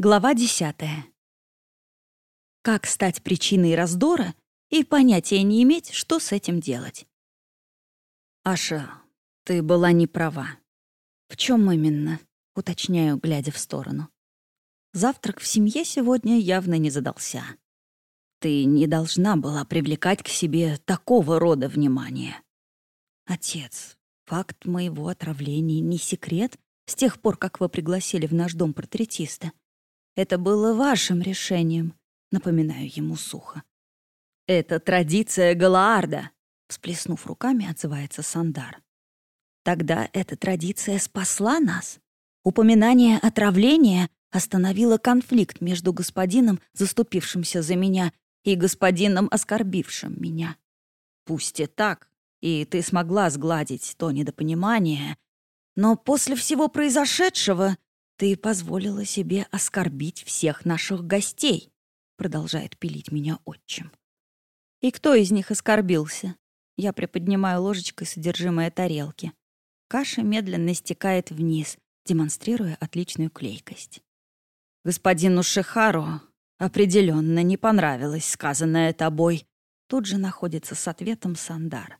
Глава десятая. Как стать причиной раздора и понятия не иметь, что с этим делать? Аша, ты была не права. В чем именно? Уточняю, глядя в сторону. Завтрак в семье сегодня явно не задался. Ты не должна была привлекать к себе такого рода внимание. Отец, факт моего отравления не секрет с тех пор, как вы пригласили в наш дом портретиста. Это было вашим решением, напоминаю ему сухо. Это традиция Галаарда, всплеснув руками, отзывается Сандар. Тогда эта традиция спасла нас. Упоминание отравления остановило конфликт между господином, заступившимся за меня, и господином, оскорбившим меня. Пусть и так, и ты смогла сгладить то недопонимание, но после всего произошедшего «Ты позволила себе оскорбить всех наших гостей», — продолжает пилить меня отчим. «И кто из них оскорбился?» Я приподнимаю ложечкой содержимое тарелки. Каша медленно стекает вниз, демонстрируя отличную клейкость. «Господину Шихару определенно не понравилось сказанное тобой», тут же находится с ответом Сандар.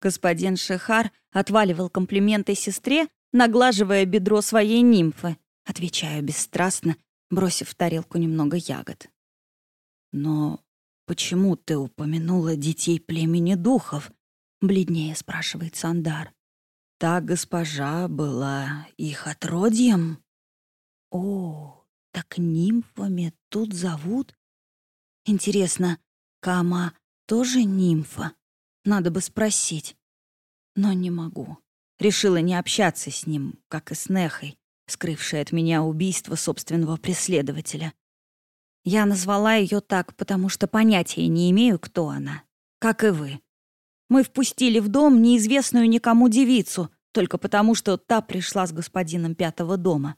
Господин Шихар отваливал комплименты сестре, наглаживая бедро своей нимфы. Отвечаю бесстрастно, бросив в тарелку немного ягод. «Но почему ты упомянула детей племени духов?» — бледнее спрашивает Сандар. «Та госпожа была их отродьем?» «О, так нимфами тут зовут? Интересно, Кама тоже нимфа? Надо бы спросить. Но не могу. Решила не общаться с ним, как и с Нехой, скрывшей от меня убийство собственного преследователя. Я назвала ее так, потому что понятия не имею, кто она. Как и вы. Мы впустили в дом неизвестную никому девицу, только потому, что та пришла с господином пятого дома.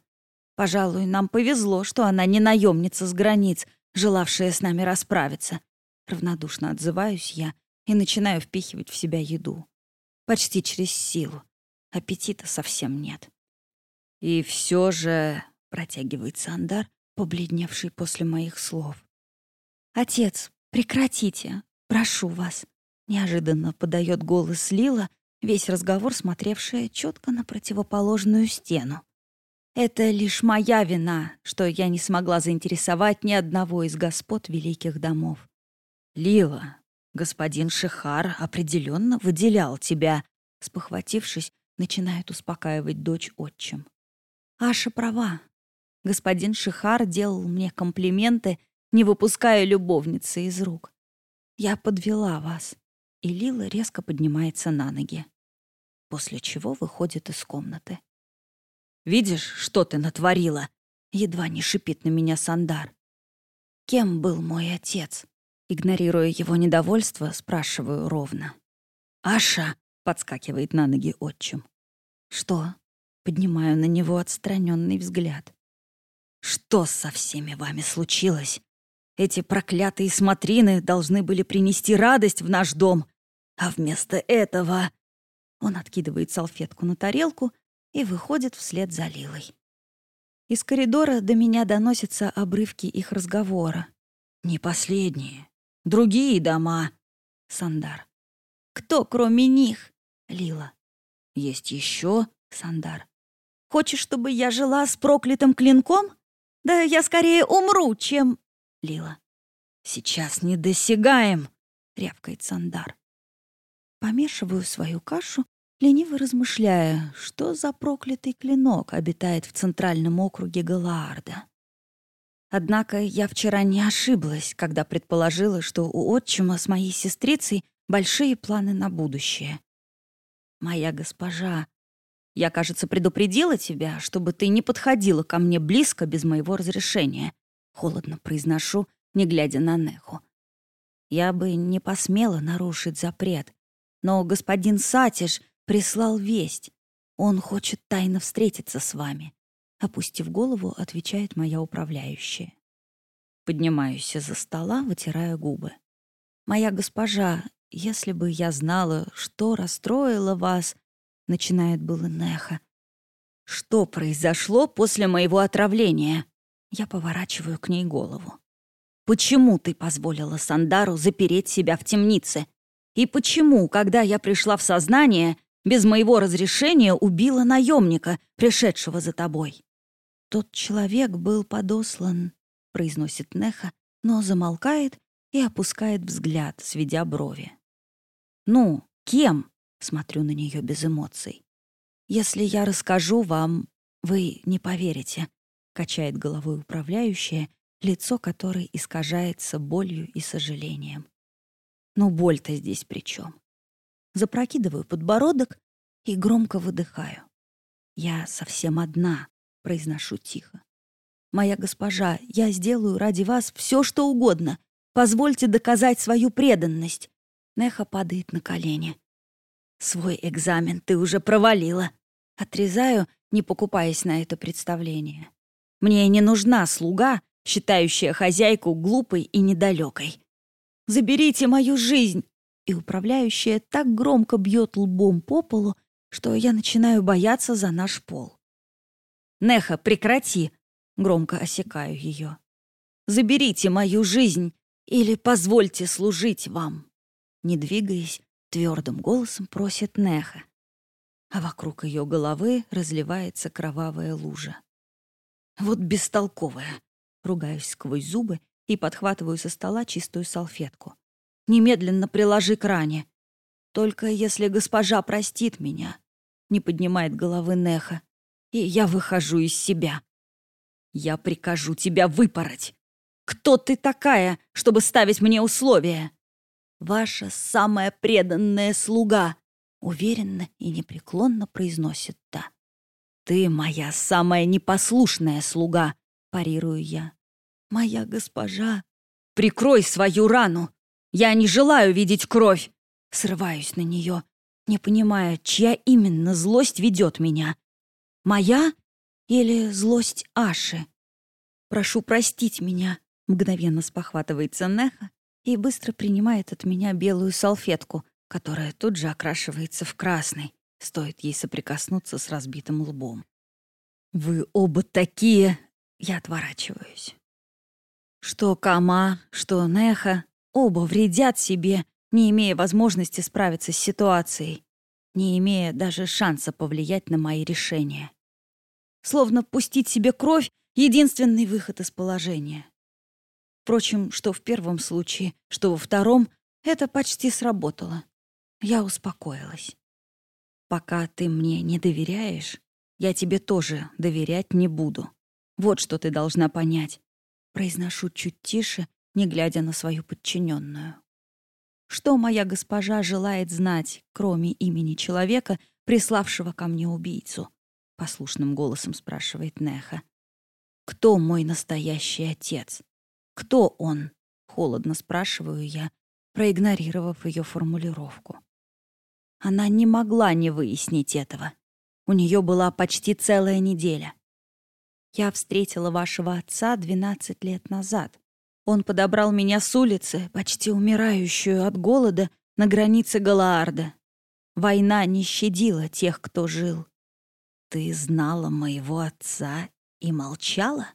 Пожалуй, нам повезло, что она не наемница с границ, желавшая с нами расправиться. Равнодушно отзываюсь я и начинаю впихивать в себя еду. Почти через силу. Аппетита совсем нет. И все же, протягивает Сандар, побледневший после моих слов. Отец, прекратите, прошу вас. Неожиданно подает голос Лила, весь разговор смотревшая четко на противоположную стену. Это лишь моя вина, что я не смогла заинтересовать ни одного из господ великих домов. Лила, господин Шихар определенно выделял тебя, спохватившись, начинает успокаивать дочь отчим. Аша права. Господин Шихар делал мне комплименты, не выпуская любовницы из рук. Я подвела вас. И Лила резко поднимается на ноги. После чего выходит из комнаты. «Видишь, что ты натворила?» Едва не шипит на меня Сандар. «Кем был мой отец?» Игнорируя его недовольство, спрашиваю ровно. «Аша!» Подскакивает на ноги отчим. Что? Поднимаю на него отстраненный взгляд. Что со всеми вами случилось? Эти проклятые смотрины должны были принести радость в наш дом, а вместо этого... Он откидывает салфетку на тарелку и выходит вслед за Лилой. Из коридора до меня доносятся обрывки их разговора. «Не последние. Другие дома». Сандар. «Кто, кроме них?» Лила. Есть еще, Сандар. Хочешь, чтобы я жила с проклятым клинком? Да я скорее умру, чем... Лила. Сейчас не досягаем, рявкает Сандар. Помешиваю свою кашу, лениво размышляя, что за проклятый клинок обитает в центральном округе Галаарда. Однако я вчера не ошиблась, когда предположила, что у отчима с моей сестрицей большие планы на будущее. «Моя госпожа, я, кажется, предупредила тебя, чтобы ты не подходила ко мне близко без моего разрешения», — холодно произношу, не глядя на Неху. «Я бы не посмела нарушить запрет, но господин Сатиш прислал весть. Он хочет тайно встретиться с вами», — опустив голову, отвечает моя управляющая. Поднимаюсь из-за стола, вытирая губы. «Моя госпожа, если бы я знала, что расстроило вас, начинает было Неха. Что произошло после моего отравления? Я поворачиваю к ней голову. «Почему ты позволила Сандару запереть себя в темнице? И почему, когда я пришла в сознание, без моего разрешения убила наемника, пришедшего за тобой?» «Тот человек был подослан», — произносит Неха, но замолкает и опускает взгляд, сведя брови. «Ну, кем?» — смотрю на нее без эмоций. «Если я расскажу вам, вы не поверите», — качает головой управляющая, лицо которой искажается болью и сожалением. «Ну, боль-то здесь при чем? Запрокидываю подбородок и громко выдыхаю. «Я совсем одна», — произношу тихо. «Моя госпожа, я сделаю ради вас все, что угодно. Позвольте доказать свою преданность». Неха падает на колени. «Свой экзамен ты уже провалила». Отрезаю, не покупаясь на это представление. «Мне не нужна слуга, считающая хозяйку глупой и недалекой. Заберите мою жизнь!» И управляющая так громко бьет лбом по полу, что я начинаю бояться за наш пол. «Неха, прекрати!» — громко осекаю ее. «Заберите мою жизнь или позвольте служить вам!» Не двигаясь, твердым голосом просит Неха. А вокруг ее головы разливается кровавая лужа. Вот бестолковая. Ругаюсь сквозь зубы и подхватываю со стола чистую салфетку. Немедленно приложи к ране. Только если госпожа простит меня, не поднимает головы Неха, и я выхожу из себя. Я прикажу тебя выпороть. Кто ты такая, чтобы ставить мне условия? Ваша самая преданная слуга, уверенно и непреклонно произносит та. Ты моя самая непослушная слуга, парирую я. Моя госпожа, прикрой свою рану. Я не желаю видеть кровь. Срываюсь на нее, не понимая, чья именно злость ведет меня. Моя или злость Аши? Прошу простить меня, мгновенно спохватывается Неха и быстро принимает от меня белую салфетку, которая тут же окрашивается в красный, стоит ей соприкоснуться с разбитым лбом. «Вы оба такие...» Я отворачиваюсь. Что Кама, что Неха, оба вредят себе, не имея возможности справиться с ситуацией, не имея даже шанса повлиять на мои решения. Словно пустить себе кровь — единственный выход из положения. Впрочем, что в первом случае, что во втором, это почти сработало. Я успокоилась. Пока ты мне не доверяешь, я тебе тоже доверять не буду. Вот что ты должна понять. Произношу чуть тише, не глядя на свою подчиненную. Что моя госпожа желает знать, кроме имени человека, приславшего ко мне убийцу? Послушным голосом спрашивает Неха. Кто мой настоящий отец? «Кто он?» — холодно спрашиваю я, проигнорировав ее формулировку. Она не могла не выяснить этого. У нее была почти целая неделя. Я встретила вашего отца 12 лет назад. Он подобрал меня с улицы, почти умирающую от голода, на границе Галаарда. Война не щадила тех, кто жил. Ты знала моего отца и молчала?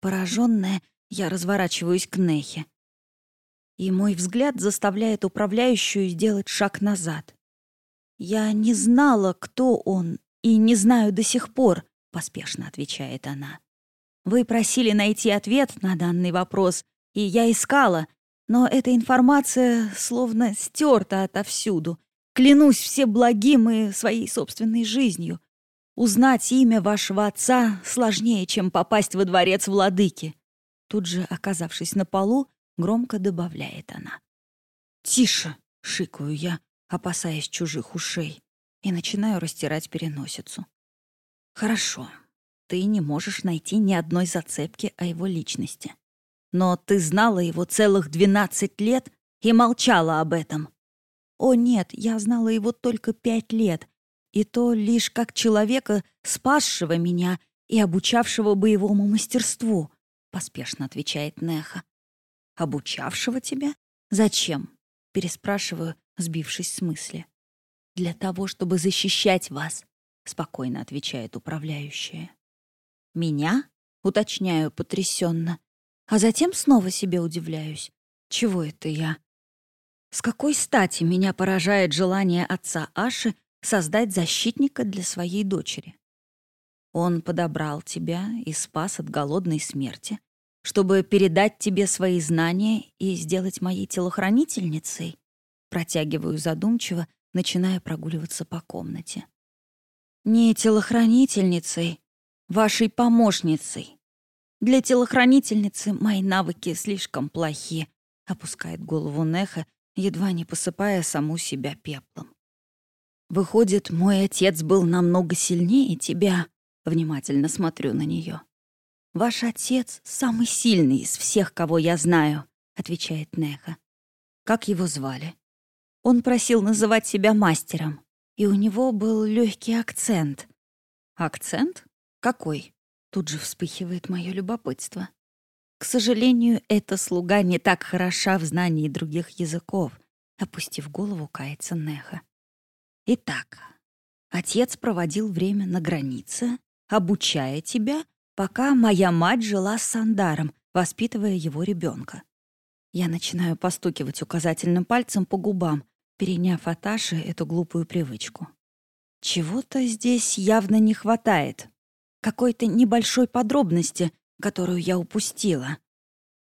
Пораженная, я разворачиваюсь к Нехе. И мой взгляд заставляет управляющую сделать шаг назад. «Я не знала, кто он, и не знаю до сих пор», — поспешно отвечает она. «Вы просили найти ответ на данный вопрос, и я искала, но эта информация словно стерта отовсюду. Клянусь все благим и своей собственной жизнью. Узнать имя вашего отца сложнее, чем попасть во дворец владыки. Тут же, оказавшись на полу, громко добавляет она. «Тише!» — шикаю я, опасаясь чужих ушей, и начинаю растирать переносицу. «Хорошо, ты не можешь найти ни одной зацепки о его личности. Но ты знала его целых двенадцать лет и молчала об этом. О нет, я знала его только пять лет, и то лишь как человека, спасшего меня и обучавшего боевому мастерству. — поспешно отвечает Неха. «Обучавшего тебя? Зачем?» — переспрашиваю, сбившись с мысли. «Для того, чтобы защищать вас», — спокойно отвечает управляющая. «Меня?» Уточняю потрясенно, а затем снова себе удивляюсь. Чего это я? С какой стати меня поражает желание отца Аши создать защитника для своей дочери? Он подобрал тебя и спас от голодной смерти, чтобы передать тебе свои знания и сделать моей телохранительницей? Протягиваю задумчиво, начиная прогуливаться по комнате. Не телохранительницей, вашей помощницей. Для телохранительницы мои навыки слишком плохи, опускает голову Неха, едва не посыпая саму себя пеплом. Выходит, мой отец был намного сильнее тебя, внимательно смотрю на нее. Ваш отец самый сильный из всех, кого я знаю, отвечает Неха. Как его звали? Он просил называть себя мастером, и у него был легкий акцент. Акцент? Какой? Тут же вспыхивает мое любопытство. К сожалению, эта слуга не так хороша в знании других языков, опустив голову, кается Неха. Итак, отец проводил время на границе, обучая тебя, пока моя мать жила с Сандаром, воспитывая его ребенка. Я начинаю постукивать указательным пальцем по губам, переняв от Аши эту глупую привычку. Чего-то здесь явно не хватает. Какой-то небольшой подробности, которую я упустила.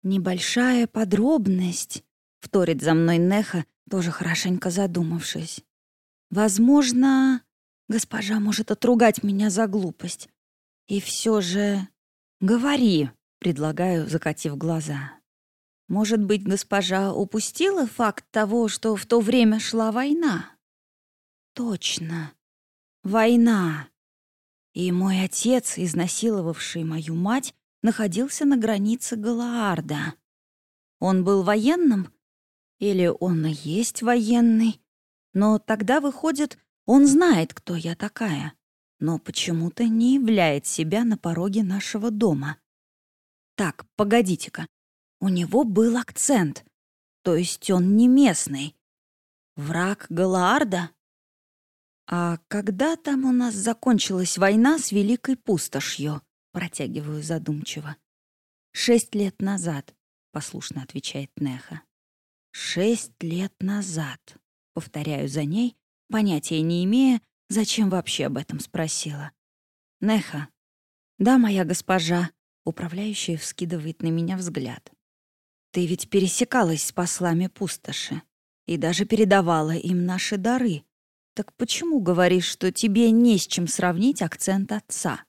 «Небольшая подробность», — вторит за мной Неха, тоже хорошенько задумавшись. «Возможно, госпожа может отругать меня за глупость. И все же...» «Говори», — предлагаю, закатив глаза. Может быть, госпожа упустила факт того, что в то время шла война? Точно. Война. И мой отец, изнасиловавший мою мать, находился на границе Галаарда. Он был военным? Или он и есть военный? Но тогда, выходит, он знает, кто я такая, но почему-то не являет себя на пороге нашего дома. Так, погодите-ка. У него был акцент, то есть он не местный. Враг Галаарда? А когда там у нас закончилась война с Великой Пустошью? Протягиваю задумчиво. Шесть лет назад, послушно отвечает Неха. Шесть лет назад. Повторяю за ней, понятия не имея, зачем вообще об этом спросила. Неха. Да, моя госпожа. Управляющая вскидывает на меня взгляд. Ты ведь пересекалась с послами пустоши и даже передавала им наши дары. Так почему говоришь, что тебе не с чем сравнить акцент отца?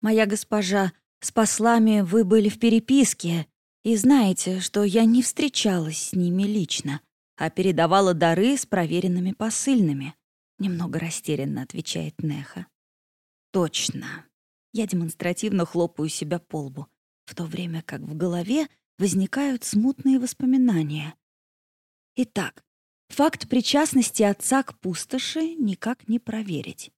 Моя госпожа, с послами вы были в переписке, и знаете, что я не встречалась с ними лично, а передавала дары с проверенными посыльными. Немного растерянно отвечает Неха. Точно. Я демонстративно хлопаю себя по лбу, в то время как в голове возникают смутные воспоминания. Итак, факт причастности отца к пустоши никак не проверить.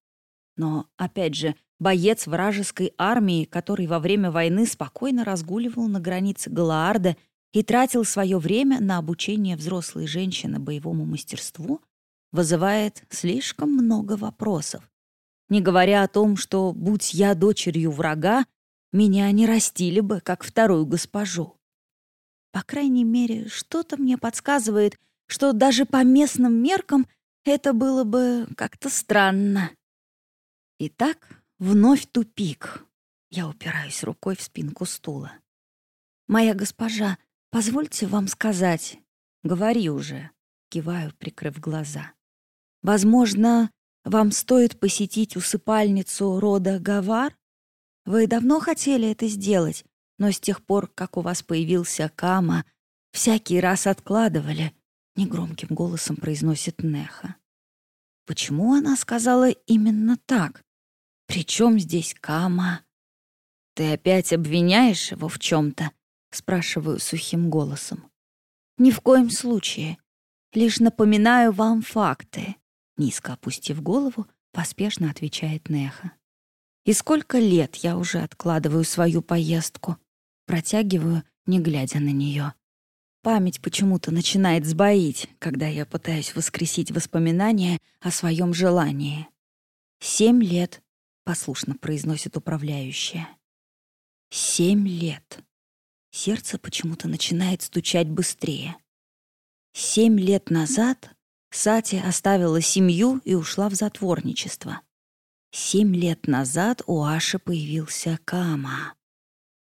Но, опять же, боец вражеской армии, который во время войны спокойно разгуливал на границе Галаарда и тратил свое время на обучение взрослой женщины боевому мастерству, вызывает слишком много вопросов. Не говоря о том, что, будь я дочерью врага, меня не растили бы, как вторую госпожу. По крайней мере, что-то мне подсказывает, что даже по местным меркам это было бы как-то странно. Итак, вновь тупик. Я упираюсь рукой в спинку стула. «Моя госпожа, позвольте вам сказать». «Говори уже», — киваю, прикрыв глаза. «Возможно, вам стоит посетить усыпальницу рода Гавар? Вы давно хотели это сделать, но с тех пор, как у вас появился Кама, всякий раз откладывали», — негромким голосом произносит Неха. Почему она сказала именно так? Причем здесь Кама? Ты опять обвиняешь его в чем-то? Спрашиваю сухим голосом. Ни в коем случае. Лишь напоминаю вам факты. Низко опустив голову, поспешно отвечает Неха. И сколько лет я уже откладываю свою поездку? Протягиваю, не глядя на нее. Память почему-то начинает сбоить, когда я пытаюсь воскресить воспоминания о своем желании. «Семь лет», — послушно произносит управляющая. Семь лет. Сердце почему-то начинает стучать быстрее. Семь лет назад Сати оставила семью и ушла в затворничество. Семь лет назад у Аши появился Кама.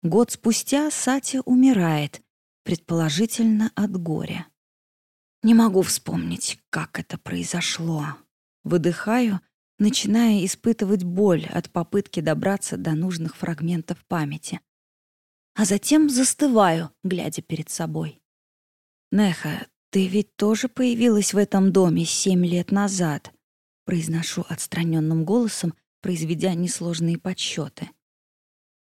Год спустя Сати умирает, предположительно от горя. Не могу вспомнить, как это произошло. Выдыхаю, начиная испытывать боль от попытки добраться до нужных фрагментов памяти. А затем застываю, глядя перед собой. «Неха, ты ведь тоже появилась в этом доме семь лет назад», произношу отстраненным голосом, произведя несложные подсчеты.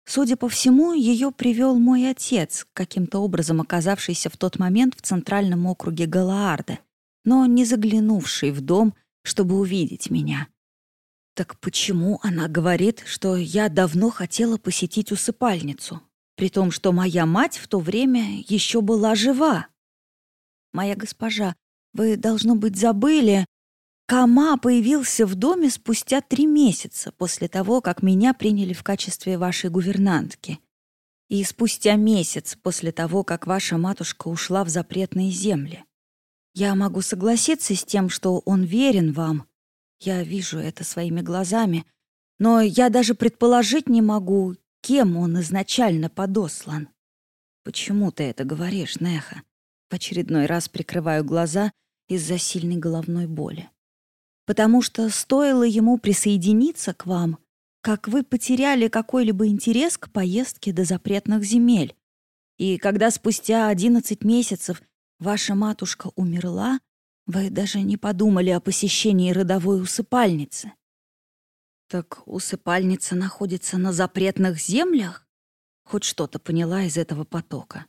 Судя по всему, ее привел мой отец, каким-то образом оказавшийся в тот момент в центральном округе Галаарда, но не заглянувший в дом, чтобы увидеть меня. Так почему она говорит, что я давно хотела посетить усыпальницу, при том, что моя мать в то время еще была жива? Моя госпожа, вы, должно быть, забыли, Кама появился в доме спустя три месяца после того, как меня приняли в качестве вашей гувернантки. И спустя месяц после того, как ваша матушка ушла в запретные земли. Я могу согласиться с тем, что он верен вам. Я вижу это своими глазами. Но я даже предположить не могу, кем он изначально подослан. Почему ты это говоришь, Неха? В очередной раз прикрываю глаза из-за сильной головной боли потому что стоило ему присоединиться к вам, как вы потеряли какой-либо интерес к поездке до запретных земель. И когда спустя одиннадцать месяцев ваша матушка умерла, вы даже не подумали о посещении родовой усыпальницы. Так усыпальница находится на запретных землях? Хоть что-то поняла из этого потока.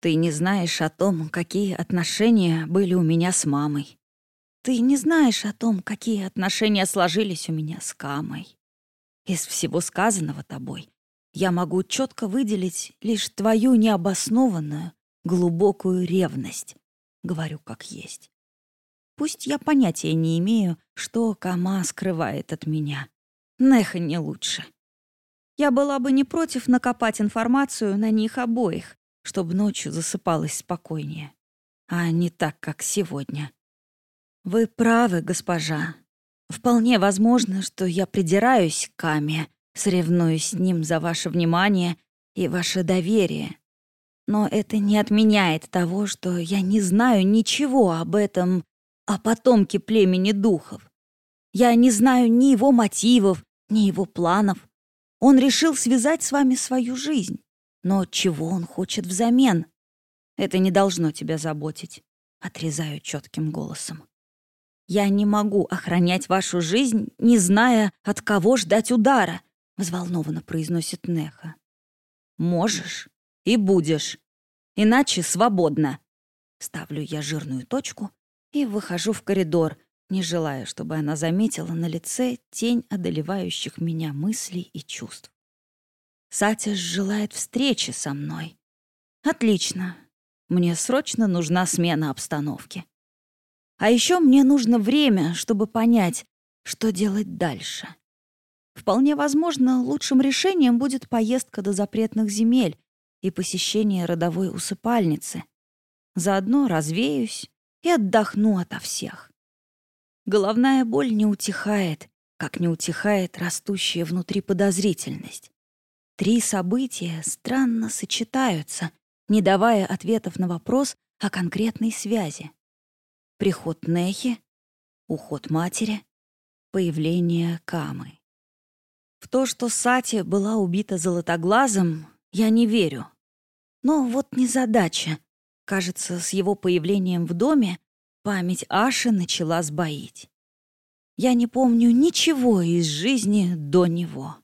Ты не знаешь о том, какие отношения были у меня с мамой. Ты не знаешь о том, какие отношения сложились у меня с Камой. Из всего сказанного тобой я могу четко выделить лишь твою необоснованную, глубокую ревность. Говорю как есть. Пусть я понятия не имею, что Кама скрывает от меня. Неха не лучше. Я была бы не против накопать информацию на них обоих, чтобы ночью засыпалась спокойнее. А не так, как сегодня. «Вы правы, госпожа. Вполне возможно, что я придираюсь к Каме, соревнуюсь с ним за ваше внимание и ваше доверие. Но это не отменяет того, что я не знаю ничего об этом, о потомке племени духов. Я не знаю ни его мотивов, ни его планов. Он решил связать с вами свою жизнь. Но чего он хочет взамен? Это не должно тебя заботить, отрезаю четким голосом. «Я не могу охранять вашу жизнь, не зная, от кого ждать удара», — взволнованно произносит Неха. «Можешь и будешь. Иначе свободно». Ставлю я жирную точку и выхожу в коридор, не желая, чтобы она заметила на лице тень одолевающих меня мыслей и чувств. Сатя желает встречи со мной. Отлично. Мне срочно нужна смена обстановки. А еще мне нужно время, чтобы понять, что делать дальше. Вполне возможно, лучшим решением будет поездка до запретных земель и посещение родовой усыпальницы. Заодно развеюсь и отдохну ото всех. Головная боль не утихает, как не утихает растущая внутри подозрительность. Три события странно сочетаются, не давая ответов на вопрос о конкретной связи. Приход Нехи, уход матери, появление Камы. В то, что Сати была убита золотоглазом, я не верю. Но вот незадача. Кажется, с его появлением в доме память Аши начала сбоить. Я не помню ничего из жизни до него.